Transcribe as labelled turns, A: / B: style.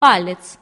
A: палец.